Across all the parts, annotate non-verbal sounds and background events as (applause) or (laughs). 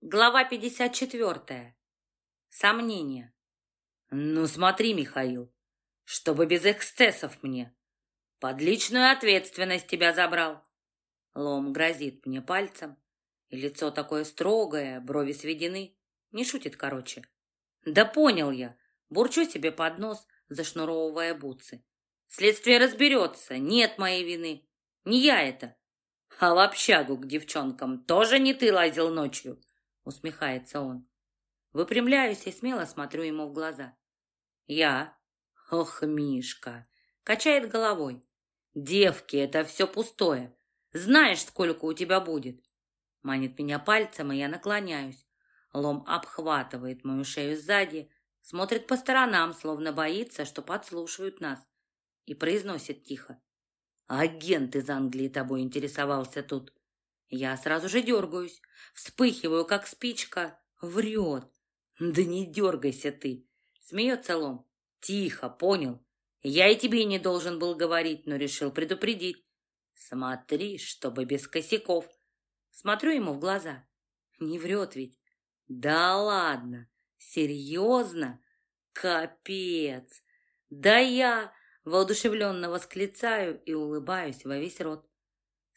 Глава 54. Сомнения. Ну смотри, Михаил, чтобы без эксцессов мне. Под личную ответственность тебя забрал. Лом грозит мне пальцем, и лицо такое строгое, брови сведены. Не шутит, короче. Да понял я. Бурчу себе под нос, зашнуровывая бутсы. Следствие разберется, нет моей вины. Не я это. А в общагу к девчонкам тоже не ты лазил ночью усмехается он. Выпрямляюсь и смело смотрю ему в глаза. Я? Ох, Мишка, качает головой. Девки, это все пустое. Знаешь, сколько у тебя будет? Манит меня пальцем, и я наклоняюсь. Лом обхватывает мою шею сзади, смотрит по сторонам, словно боится, что подслушивают нас, и произносит тихо. Агент из Англии тобой интересовался тут. Я сразу же дергаюсь, вспыхиваю, как спичка. Врет. Да не дергайся ты. Смеется Лом. Тихо, понял. Я и тебе не должен был говорить, но решил предупредить. Смотри, чтобы без косяков. Смотрю ему в глаза. Не врет ведь. Да ладно. Серьезно? Капец. Да я воодушевленно восклицаю и улыбаюсь во весь рот.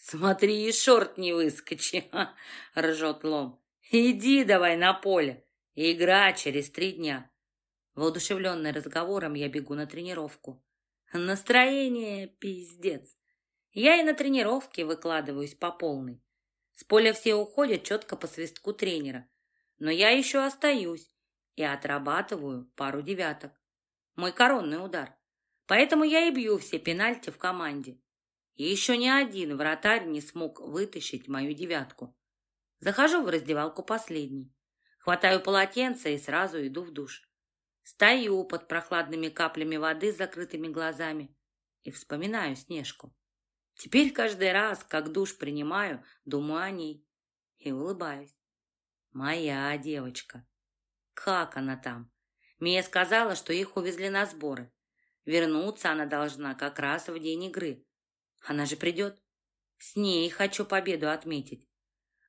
«Смотри, и шорт не выскочи!» (laughs) — ржет Лом. «Иди давай на поле. Игра через три дня». Воодушевленный разговором я бегу на тренировку. Настроение пиздец. Я и на тренировке выкладываюсь по полной. С поля все уходят четко по свистку тренера. Но я еще остаюсь и отрабатываю пару девяток. Мой коронный удар. Поэтому я и бью все пенальти в команде. И еще ни один вратарь не смог вытащить мою девятку. Захожу в раздевалку последний. Хватаю полотенце и сразу иду в душ. Стою под прохладными каплями воды с закрытыми глазами и вспоминаю Снежку. Теперь каждый раз, как душ принимаю, думаю о ней и улыбаюсь. Моя девочка. Как она там? Мия сказала, что их увезли на сборы. Вернуться она должна как раз в день игры. Она же придет. С ней хочу победу отметить.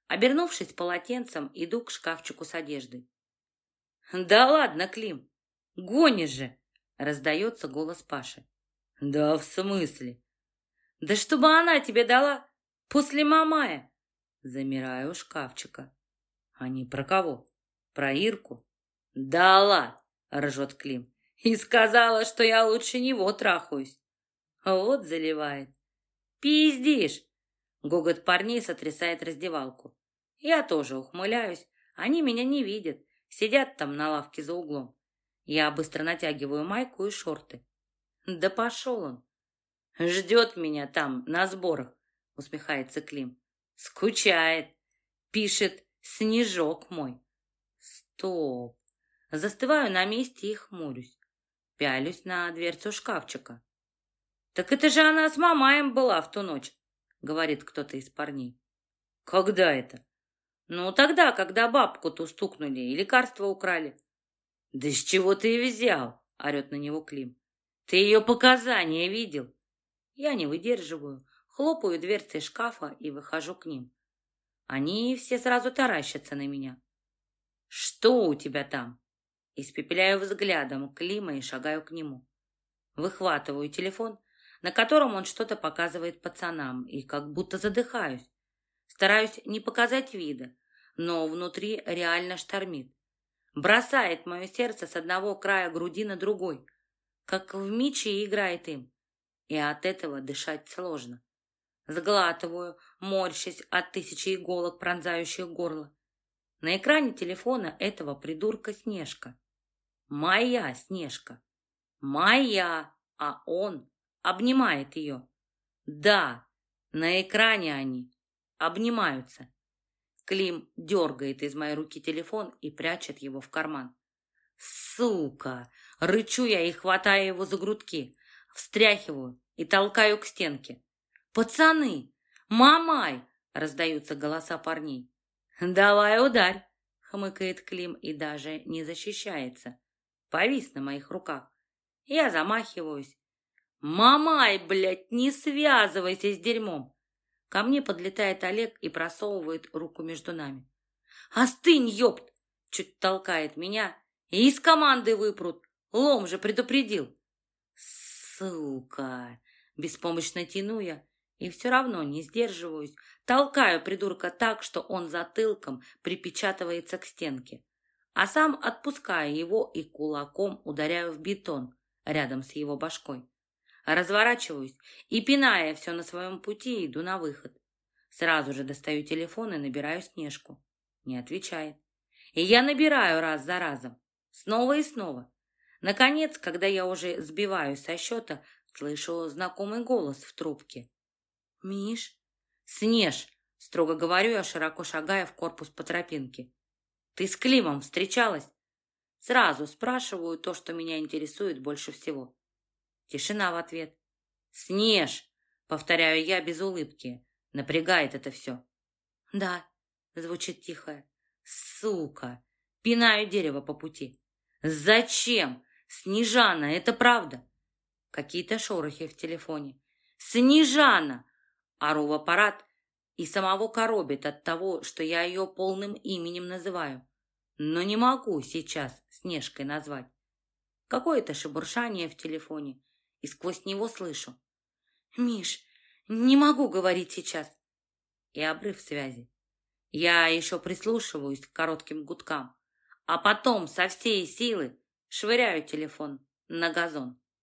Обернувшись полотенцем, иду к шкафчику с одеждой. «Да ладно, Клим, гонишь же!» — раздается голос Паши. «Да в смысле?» «Да чтобы она тебе дала после Мамая!» Замираю у шкафчика. «Они про кого? Про Ирку?» «Дала!» — ржет Клим. «И сказала, что я лучше него трахаюсь!» Вот заливает. «Пиздишь!» Гогот парней сотрясает раздевалку. Я тоже ухмыляюсь. Они меня не видят. Сидят там на лавке за углом. Я быстро натягиваю майку и шорты. Да пошел он. Ждет меня там, на сборах, усмехается Клим. Скучает. Пишет «Снежок мой». Стоп. Застываю на месте и хмурюсь. Пялюсь на дверцу шкафчика. «Так это же она с Мамаем была в ту ночь», — говорит кто-то из парней. «Когда это?» «Ну, тогда, когда бабку ту стукнули и лекарства украли». «Да с чего ты ее взял?» — орет на него Клим. «Ты ее показания видел?» Я не выдерживаю, хлопаю дверцей шкафа и выхожу к ним. Они все сразу таращатся на меня. «Что у тебя там?» Испепеляю взглядом Клима и шагаю к нему. Выхватываю телефон на котором он что-то показывает пацанам, и как будто задыхаюсь. Стараюсь не показать вида, но внутри реально штормит. Бросает мое сердце с одного края груди на другой, как в миче играет им. И от этого дышать сложно. Сглатываю, морщась от тысячи иголок, пронзающих горло. На экране телефона этого придурка Снежка. Моя Снежка. Моя, а он обнимает ее. Да, на экране они обнимаются. Клим дергает из моей руки телефон и прячет его в карман. Сука! Рычу я и хватаю его за грудки, встряхиваю и толкаю к стенке. «Пацаны! Мамай!» — раздаются голоса парней. «Давай ударь!» — хмыкает Клим и даже не защищается. Повис на моих руках. Я замахиваюсь, «Мамай, блядь, не связывайся с дерьмом!» Ко мне подлетает Олег и просовывает руку между нами. Остынь, ёпт! Чуть толкает меня. И из команды выпрут. Лом же предупредил. Сука! Беспомощно тяну я и все равно не сдерживаюсь. Толкаю придурка так, что он затылком припечатывается к стенке. А сам отпускаю его и кулаком ударяю в бетон рядом с его башкой. Разворачиваюсь и, пиная все на своем пути, иду на выход. Сразу же достаю телефон и набираю Снежку. Не отвечает. И я набираю раз за разом. Снова и снова. Наконец, когда я уже сбиваюсь со счета, слышу знакомый голос в трубке. «Миш?» «Снеж!» — строго говорю я, широко шагая в корпус по тропинке. «Ты с Климом встречалась?» Сразу спрашиваю то, что меня интересует больше всего. Тишина в ответ. «Снеж!» — повторяю я без улыбки. Напрягает это все. «Да», — звучит тихо. «Сука!» — пинаю дерево по пути. «Зачем? Снежана, это правда!» Какие-то шорохи в телефоне. «Снежана!» Ору в аппарат и самого коробит от того, что я ее полным именем называю. Но не могу сейчас Снежкой назвать. Какое-то шебуршание в телефоне, и сквозь него слышу. «Миш, не могу говорить сейчас!» И обрыв связи. Я еще прислушиваюсь к коротким гудкам, а потом со всей силы швыряю телефон на газон.